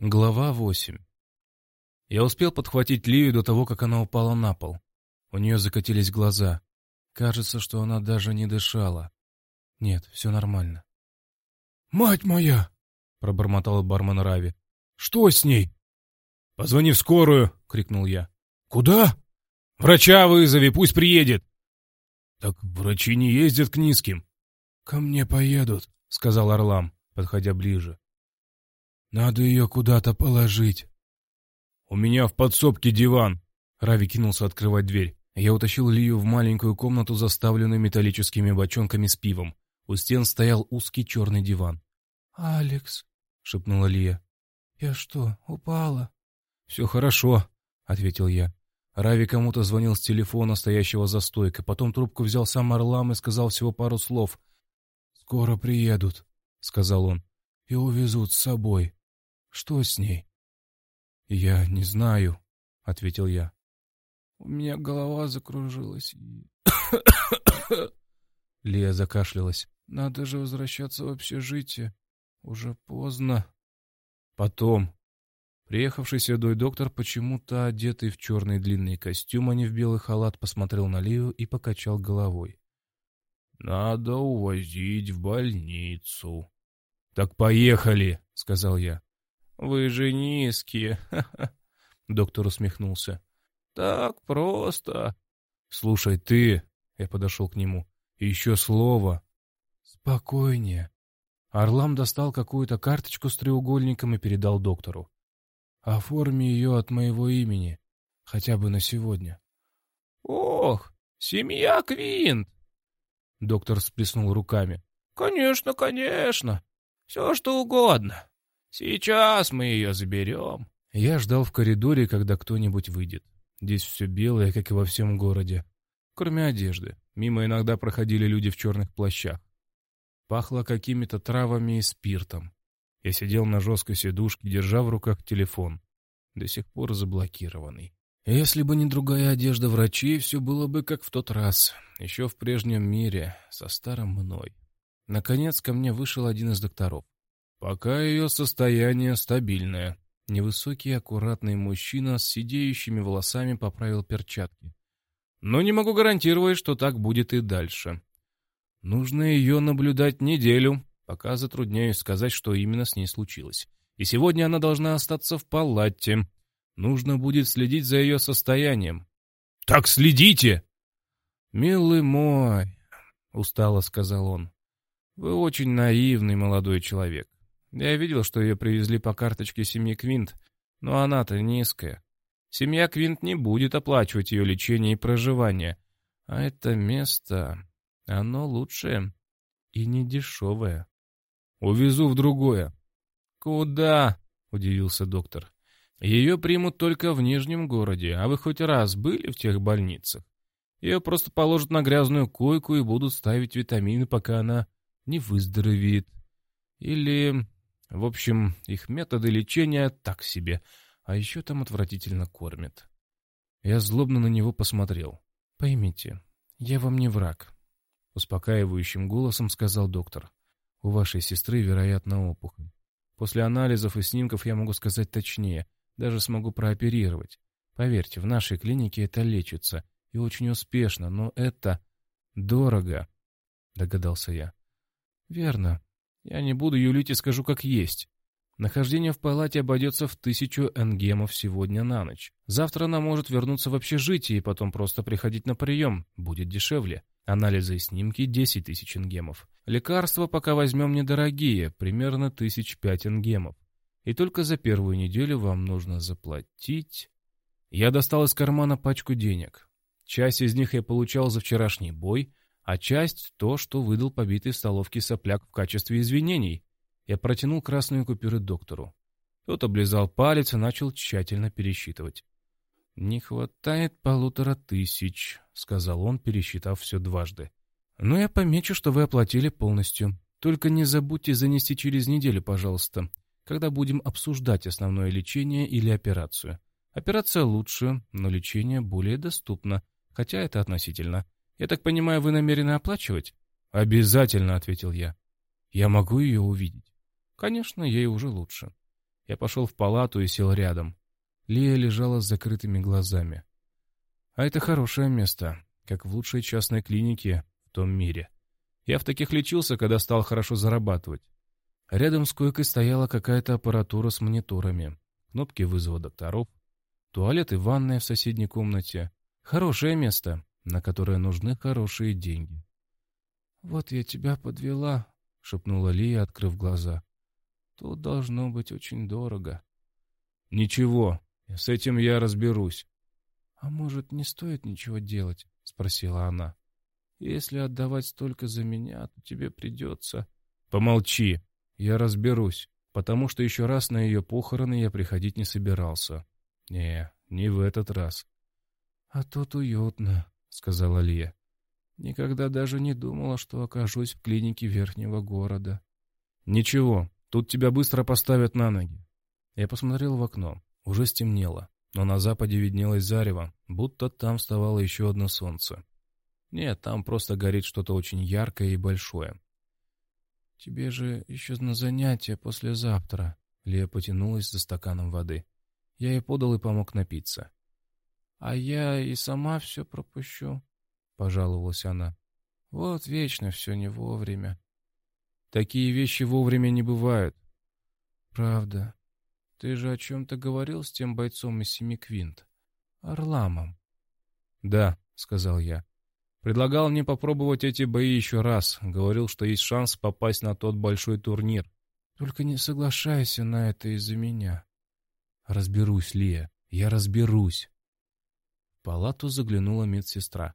Глава 8 Я успел подхватить Лию до того, как она упала на пол. У нее закатились глаза. Кажется, что она даже не дышала. Нет, все нормально. «Мать моя!» — пробормотал бармен Рави. «Что с ней?» «Позвони в скорую!» — крикнул я. «Куда?» «Врача вызови, пусть приедет!» «Так врачи не ездят к низким». «Ко мне поедут», — сказал Орлам, подходя ближе. Надо ее куда-то положить. У меня в подсобке диван. Рави кинулся открывать дверь. Я утащил Лию в маленькую комнату, заставленную металлическими бочонками с пивом. У стен стоял узкий черный диван. «Алекс», — шепнула Лия. «Я что, упала?» «Все хорошо», — ответил я. Рави кому-то звонил с телефона, стоящего за стойкой. Потом трубку взял сам Орлам и сказал всего пару слов. «Скоро приедут», — сказал он, — «и увезут с собой». Что с ней? Я не знаю, ответил я. У меня голова закружилась. Лия закашлялась. Надо же возвращаться в общежитие. Уже поздно. Потом. Приехавший седой доктор, почему-то одетый в черный длинный костюм, а не в белый халат, посмотрел на Лию и покачал головой. «Надо увозить в больницу». «Так поехали», — сказал я. Вы же низкие. Доктор усмехнулся. Так просто. Слушай, ты, я подошел к нему, еще слово. Спокойнее. Орлам достал какую-то карточку с треугольником и передал доктору. Оформи ее от моего имени, хотя бы на сегодня. Ох, семья Квинт! Доктор всплеснул руками. Конечно, конечно. Все, что угодно. Сейчас мы ее заберем. Я ждал в коридоре, когда кто-нибудь выйдет. Здесь все белое, как и во всем городе. Кроме одежды. Мимо иногда проходили люди в черных плащах. Пахло какими-то травами и спиртом. Я сидел на жесткой сидушке, держа в руках телефон. До сих пор заблокированный. Если бы не другая одежда врачей, все было бы как в тот раз. Еще в прежнем мире, со старым мной. Наконец ко мне вышел один из докторов. Пока ее состояние стабильное. Невысокий аккуратный мужчина с сидеющими волосами поправил перчатки. Но не могу гарантировать, что так будет и дальше. Нужно ее наблюдать неделю, пока затрудняюсь сказать, что именно с ней случилось. И сегодня она должна остаться в палате. Нужно будет следить за ее состоянием. «Так следите!» «Милый мой», — устало сказал он, — «вы очень наивный молодой человек. Я видел, что ее привезли по карточке семьи Квинт, но она-то низкая. Семья Квинт не будет оплачивать ее лечение и проживание. А это место, оно лучшее и не дешевое. Увезу в другое. Куда? Удивился доктор. Ее примут только в Нижнем городе, а вы хоть раз были в тех больницах? Ее просто положат на грязную койку и будут ставить витамины, пока она не выздоровеет. Или в общем, их методы лечения так себе, а еще там отвратительно кормят. Я злобно на него посмотрел. «Поймите, я вам не враг», — успокаивающим голосом сказал доктор. «У вашей сестры, вероятно, опухоль. После анализов и снимков я могу сказать точнее, даже смогу прооперировать. Поверьте, в нашей клинике это лечится, и очень успешно, но это дорого», — догадался я. «Верно», я не буду юлить и скажу как есть. Нахождение в палате обойдется в тысячу энгемов сегодня на ночь. Завтра она может вернуться в общежитие и потом просто приходить на прием. Будет дешевле. Анализы и снимки — 10 тысяч энгемов. Лекарства пока возьмем недорогие, примерно тысяч пять энгемов. И только за первую неделю вам нужно заплатить... Я достал из кармана пачку денег. Часть из них я получал за вчерашний бой, а часть — то, что выдал побитый в столовке сопляк в качестве извинений. Я протянул красные купюры доктору. Тот облизал палец и начал тщательно пересчитывать. «Не хватает полутора тысяч», — сказал он, пересчитав все дважды. «Но я помечу, что вы оплатили полностью. Только не забудьте занести через неделю, пожалуйста, когда будем обсуждать основное лечение или операцию. Операция лучше, но лечение более доступно, хотя это относительно. Я так понимаю, вы намерены оплачивать? Обязательно, ответил я. Я могу ее увидеть? Конечно, ей уже лучше. Я пошел в палату и сел рядом. Лия лежала с закрытыми глазами. А это хорошее место, как в лучшей частной клинике в том мире. Я в таких лечился, когда стал хорошо зарабатывать. Рядом с койкой стояла какая-то аппаратура с мониторами, кнопки вызова докторов, туалет и ванная в соседней комнате. Хорошее место, на которое нужны хорошие деньги. «Вот я тебя подвела», — шепнула Лия, открыв глаза. «Тут должно быть очень дорого». «Ничего, с этим я разберусь». «А может, не стоит ничего делать?» — спросила она. «Если отдавать столько за меня, то тебе придется...» «Помолчи, я разберусь, потому что еще раз на ее похороны я приходить не собирался. Не, не в этот раз». «А тут уютно», — сказала Лия. Никогда даже не думала, что окажусь в клинике верхнего города. «Ничего, тут тебя быстро поставят на ноги». Я посмотрел в окно. Уже стемнело, но на западе виднелось зарево, будто там вставало еще одно солнце. Нет, там просто горит что-то очень яркое и большое. «Тебе же еще на занятия послезавтра», — Лия потянулась за стаканом воды. Я ей подал и помог напиться. «А я и сама все пропущу», пожаловалась она. Вот вечно все не вовремя. Такие вещи вовремя не бывают. Правда. Ты же о чем-то говорил с тем бойцом из Семи Квинт? Орламом. Да, сказал я. Предлагал мне попробовать эти бои еще раз. Говорил, что есть шанс попасть на тот большой турнир. Только не соглашайся на это из-за меня. Разберусь, Лия, я разберусь. Палату заглянула медсестра.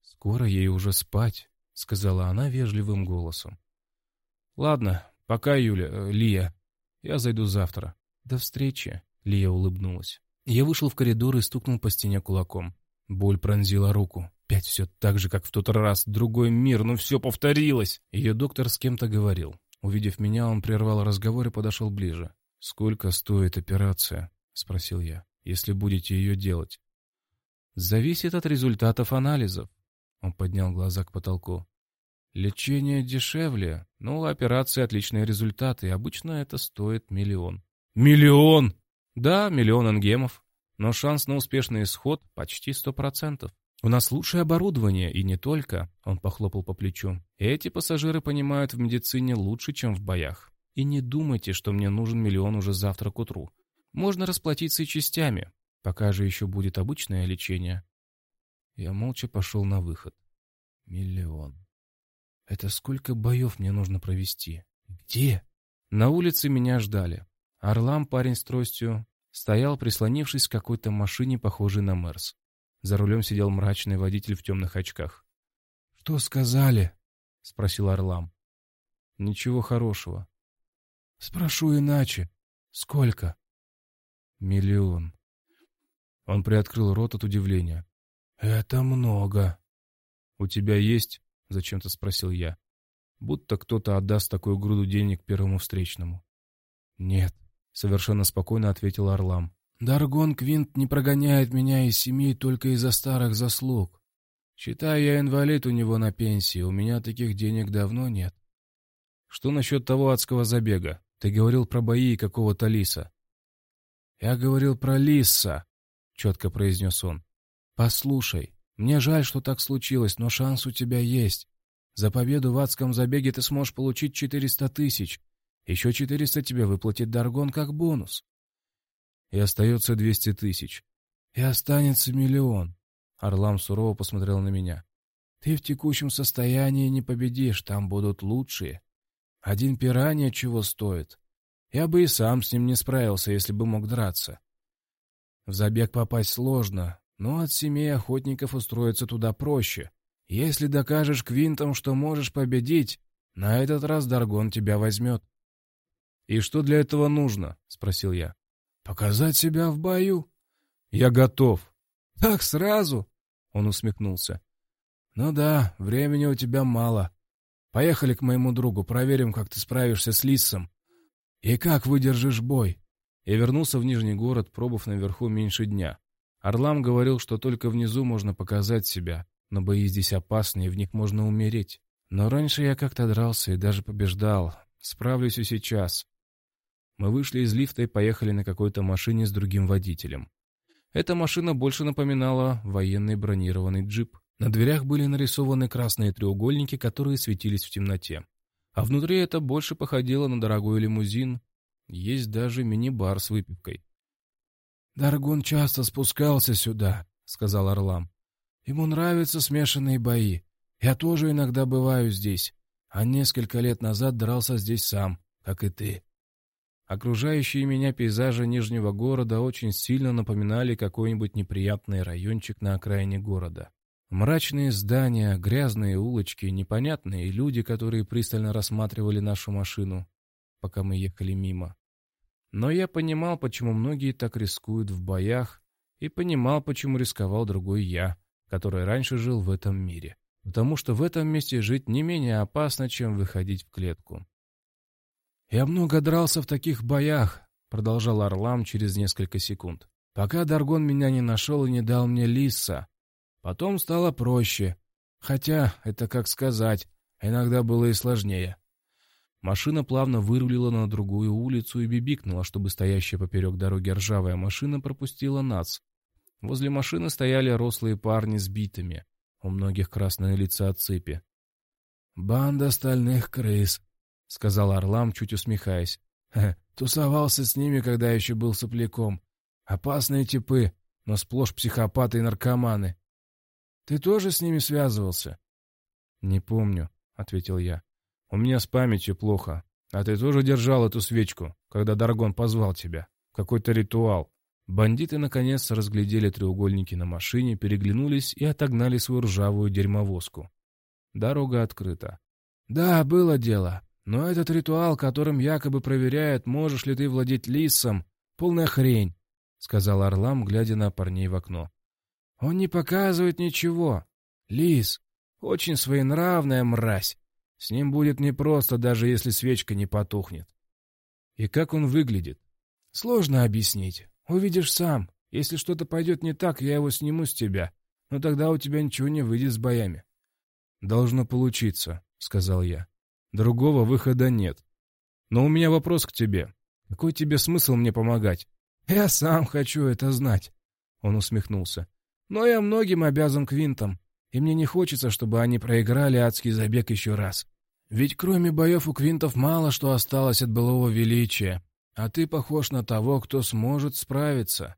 «Скоро ей уже спать», — сказала она вежливым голосом. «Ладно, пока, Юля, э, Лия. Я зайду завтра». «До встречи», — Лия улыбнулась. Я вышел в коридор и стукнул по стене кулаком. Боль пронзила руку. Пять все так же, как в тот раз. Другой мир, но все повторилось. Ее доктор с кем-то говорил. Увидев меня, он прервал разговор и подошел ближе. «Сколько стоит операция?» — спросил я. «Если будете ее делать?» «Зависит от результатов анализов. Он поднял глаза к потолку. Лечение дешевле, но у операции отличные результаты, и обычно это стоит миллион. Миллион! Да, миллион энгемов. Но шанс на успешный исход почти сто процентов. У нас лучшее оборудование, и не только, он похлопал по плечу. Эти пассажиры понимают в медицине лучше, чем в боях. И не думайте, что мне нужен миллион уже завтра к утру. Можно расплатиться и частями, пока же еще будет обычное лечение. Я молча пошел на выход. Миллион. Это сколько боев мне нужно провести? Где? На улице меня ждали. Орлам, парень с тростью, стоял, прислонившись к какой-то машине, похожей на Мерс. За рулем сидел мрачный водитель в темных очках. «Что сказали?» — спросил Орлам. «Ничего хорошего». «Спрошу иначе. Сколько?» «Миллион». Он приоткрыл рот от удивления. «Это много». «У тебя есть?» — зачем-то спросил я. Будто кто-то отдаст такую груду денег первому встречному. «Нет», — совершенно спокойно ответил Орлам. «Даргон Квинт не прогоняет меня из семьи только из-за старых заслуг. Считай, я инвалид у него на пенсии, у меня таких денег давно нет». «Что насчет того адского забега? Ты говорил про бои какого-то лиса». «Я говорил про лиса», — четко произнес он. «Послушай, мне жаль, что так случилось, но шанс у тебя есть. За победу в адском забеге ты сможешь получить 400 тысяч. Еще 400 тебе выплатит Даргон как бонус. И остается 200 тысяч. И останется миллион. Орлам сурово посмотрел на меня. Ты в текущем состоянии не победишь, там будут лучшие. Один пиранья чего стоит. Я бы и сам с ним не справился, если бы мог драться. В забег попасть сложно, но от семей охотников устроиться туда проще. Если докажешь Квинтам, что можешь победить, на этот раз Даргон тебя возьмет. — И что для этого нужно? — спросил я. — Показать себя в бою. — Я готов. — Так сразу? — он усмехнулся. — Ну да, времени у тебя мало. Поехали к моему другу, проверим, как ты справишься с Лиссом. И как выдержишь бой. Я вернулся в Нижний город, пробыв наверху меньше дня. Орлам говорил, что только внизу можно показать себя, но бои здесь опасны, и в них можно умереть. Но раньше я как-то дрался и даже побеждал. Справлюсь и сейчас. Мы вышли из лифта и поехали на какой-то машине с другим водителем. Эта машина больше напоминала военный бронированный джип. На дверях были нарисованы красные треугольники, которые светились в темноте. А внутри это больше походило на дорогой лимузин. Есть даже мини-бар с выпивкой. «Даргун часто спускался сюда», — сказал Орлам. «Ему нравятся смешанные бои. Я тоже иногда бываю здесь, а несколько лет назад дрался здесь сам, как и ты». Окружающие меня пейзажи Нижнего города очень сильно напоминали какой-нибудь неприятный райончик на окраине города. Мрачные здания, грязные улочки, непонятные люди, которые пристально рассматривали нашу машину, пока мы ехали мимо. Но я понимал, почему многие так рискуют в боях, и понимал, почему рисковал другой я, который раньше жил в этом мире. Потому что в этом месте жить не менее опасно, чем выходить в клетку. «Я много дрался в таких боях», — продолжал Орлам через несколько секунд, «пока Даргон меня не нашел и не дал мне лиса. Потом стало проще. Хотя, это как сказать, иногда было и сложнее». Машина плавно вырулила на другую улицу и бибикнула, чтобы стоящая поперек дороги ржавая машина пропустила нас. Возле машины стояли рослые парни с битами. У многих красные лица от цепи. «Банда стальных крыс», — сказал Орлам, чуть усмехаясь. «Тусовался с ними, когда еще был сопляком. Опасные типы, но сплошь психопаты и наркоманы. Ты тоже с ними связывался?» «Не помню», — ответил я. «У меня с памятью плохо. А ты тоже держал эту свечку, когда Даргон позвал тебя? Какой-то ритуал». Бандиты наконец разглядели треугольники на машине, переглянулись и отогнали свою ржавую дерьмовозку. Дорога открыта. «Да, было дело. Но этот ритуал, которым якобы проверяют, можешь ли ты владеть лисом, полная хрень, — сказал Орлам, глядя на парней в окно. Он не показывает ничего. Лис — очень своенравная мразь. С ним будет непросто, даже если свечка не потухнет. И как он выглядит? Сложно объяснить. Увидишь сам. Если что-то пойдет не так, я его сниму с тебя. Но тогда у тебя ничего не выйдет с боями. «Должно получиться», — сказал я. Другого выхода нет. Но у меня вопрос к тебе. Какой тебе смысл мне помогать? Я сам хочу это знать. Он усмехнулся. Но я многим обязан квинтам, и мне не хочется, чтобы они проиграли адский забег еще раз. Ведь кроме боев у квинтов мало что осталось от былого величия, а ты похож на того, кто сможет справиться.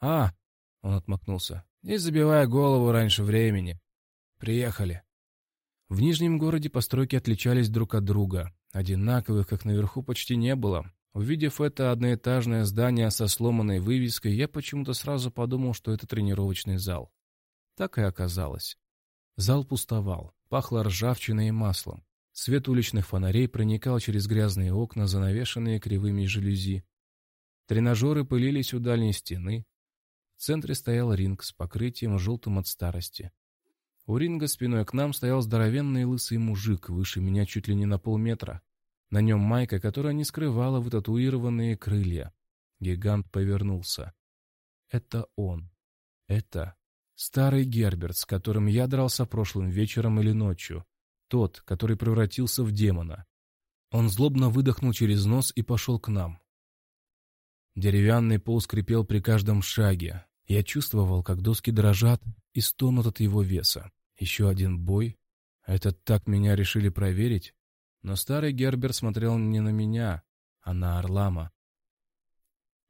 А, он отмахнулся, не забивая голову раньше времени. Приехали. В Нижнем городе постройки отличались друг от друга. Одинаковых, как наверху, почти не было. Увидев это одноэтажное здание со сломанной вывеской, я почему-то сразу подумал, что это тренировочный зал. Так и оказалось. Зал пустовал, пахло ржавчиной и маслом. Свет уличных фонарей проникал через грязные окна, занавешенные кривыми жалюзи. Тренажеры пылились у дальней стены. В центре стоял ринг с покрытием желтым от старости. У ринга спиной к нам стоял здоровенный лысый мужик, выше меня чуть ли не на полметра. На нем майка, которая не скрывала вытатуированные крылья. Гигант повернулся. Это он. Это старый Герберт, с которым я дрался прошлым вечером или ночью. Тот, который превратился в демона. Он злобно выдохнул через нос и пошел к нам. Деревянный пол скрипел при каждом шаге. Я чувствовал, как доски дрожат и стонут от его веса. Еще один бой? Это так меня решили проверить? Но старый Гербер смотрел не на меня, а на Орлама.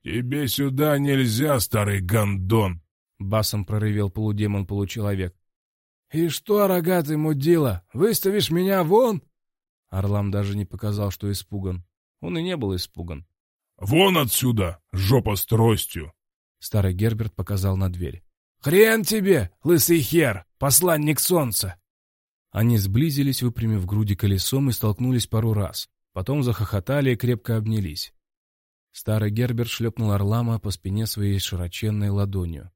«Тебе сюда нельзя, старый гондон!» — басом прорывел полудемон-получеловек. «И что, рогатый мудила, выставишь меня вон?» Орлам даже не показал, что испуган. Он и не был испуган. «Вон отсюда, жопа с тростью!» Старый Герберт показал на дверь. «Хрен тебе, лысый хер, посланник солнца!» Они сблизились, выпрямив груди колесом, и столкнулись пару раз. Потом захохотали и крепко обнялись. Старый Герберт шлепнул Орлама по спине своей широченной ладонью.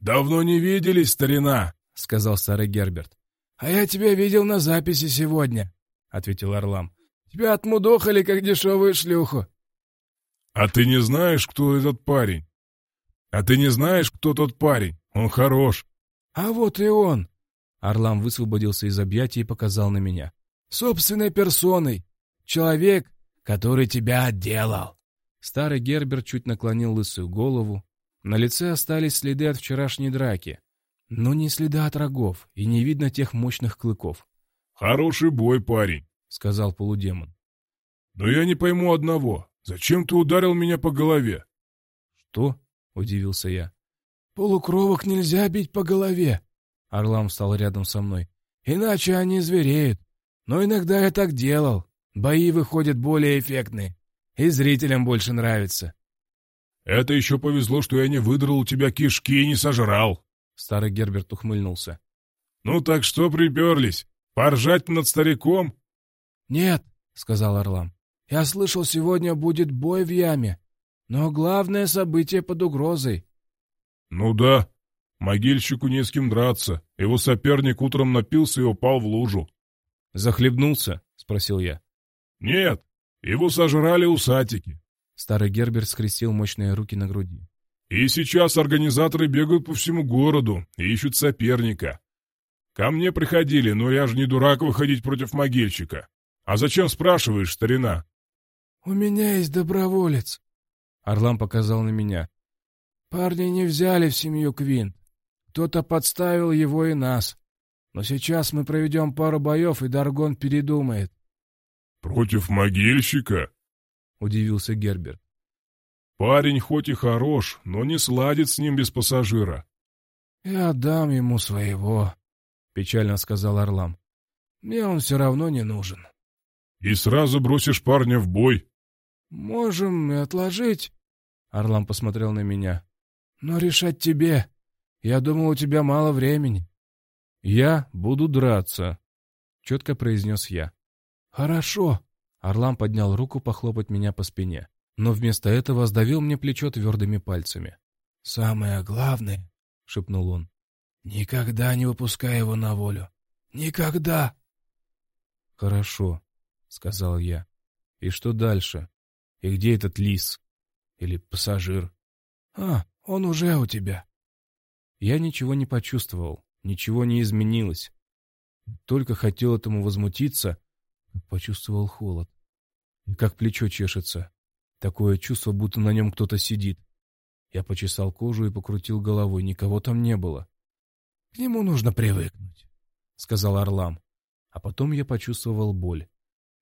«Давно не виделись, старина!» — сказал старый Герберт. «А я тебя видел на записи сегодня», — ответил Орлам. «Тебя отмудохали, как дешевую шлюху». «А ты не знаешь, кто этот парень?» «А ты не знаешь, кто тот парень? Он хорош». «А вот и он!» Орлам высвободился из объятий и показал на меня. «Собственной персоной. Человек, который тебя отделал». Старый Герберт чуть наклонил лысую голову. На лице остались следы от вчерашней драки, но не следа от рогов, и не видно тех мощных клыков. «Хороший бой, парень», — сказал полудемон. «Но я не пойму одного. Зачем ты ударил меня по голове?» «Что?» — удивился я. «Полукровок нельзя бить по голове!» Орлам встал рядом со мной. «Иначе они звереют. Но иногда я так делал. Бои выходят более эффектные. И зрителям больше нравится». «Это еще повезло, что я не выдрал у тебя кишки и не сожрал!» Старый Герберт ухмыльнулся. «Ну так что приперлись? Поржать над стариком?» «Нет», — сказал Орлам. «Я слышал, сегодня будет бой в яме. Но главное событие под угрозой». «Ну да. Могильщику не с кем драться. Его соперник утром напился и упал в лужу». «Захлебнулся?» — спросил я. «Нет, его сожрали усатики». Старый Герберт скрестил мощные руки на груди. «И сейчас организаторы бегают по всему городу и ищут соперника. Ко мне приходили, но я же не дурак выходить против могильщика. А зачем спрашиваешь, старина?» «У меня есть доброволец». Орлам показал на меня. «Парни не взяли в семью Квин. Кто-то подставил его и нас. Но сейчас мы проведем пару боев, и Даргон передумает. «Против могильщика?» — удивился Герберт. «Парень хоть и хорош, но не сладит с ним без пассажира». «Я отдам ему своего», — печально сказал Орлам. «Мне он все равно не нужен». «И сразу бросишь парня в бой?» «Можем и отложить», — Орлам посмотрел на меня. «Но решать тебе. Я думал, у тебя мало времени». «Я буду драться», — четко произнес я. «Хорошо». Орлам поднял руку похлопать меня по спине, но вместо этого сдавил мне плечо твердыми пальцами. «Самое главное», — шепнул он, — «никогда не выпускай его на волю. Никогда!» «Хорошо», — сказал я. «И что дальше? И где этот лис? Или пассажир?» «А, он уже у тебя». Я ничего не почувствовал, ничего не изменилось. Только хотел этому возмутиться, почувствовал холод. И как плечо чешется. Такое чувство, будто на нем кто-то сидит. Я почесал кожу и покрутил головой. Никого там не было. — К нему нужно привыкнуть, — сказал Орлам. А потом я почувствовал боль.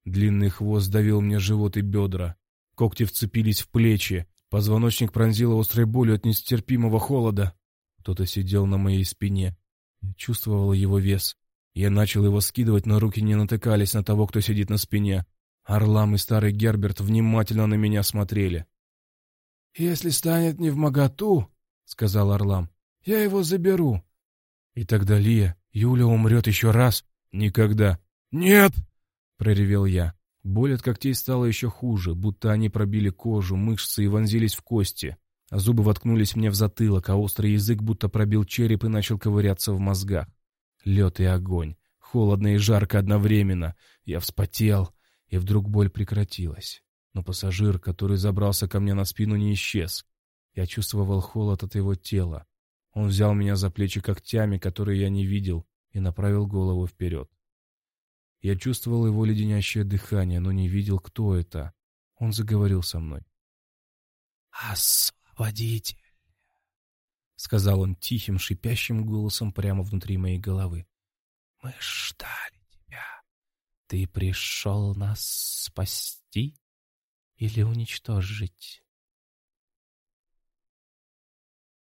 Длинный хвост давил мне живот и бедра. Когти вцепились в плечи. Позвоночник пронзило острой болью от нестерпимого холода. Кто-то сидел на моей спине. Я чувствовал его вес. Я начал его скидывать, но руки не натыкались на того, кто сидит на спине. Орлам и старый Герберт внимательно на меня смотрели. «Если станет не в моготу, — сказал Орлам, — я его заберу». «И тогда Лия, Юля умрет еще раз?» «Никогда». «Нет!» — проревел я. Боль от когтей стала еще хуже, будто они пробили кожу, мышцы и вонзились в кости. А зубы воткнулись мне в затылок, а острый язык будто пробил череп и начал ковыряться в мозгах. Лед и огонь. Холодно и жарко одновременно. Я вспотел, и вдруг боль прекратилась. Но пассажир, который забрался ко мне на спину, не исчез. Я чувствовал холод от его тела. Он взял меня за плечи когтями, которые я не видел, и направил голову вперед. Я чувствовал его леденящее дыхание, но не видел, кто это. Он заговорил со мной. «Освободитель!» — сказал он тихим, шипящим голосом прямо внутри моей головы. «Мы ждали. Ты пришел нас спасти или уничтожить?»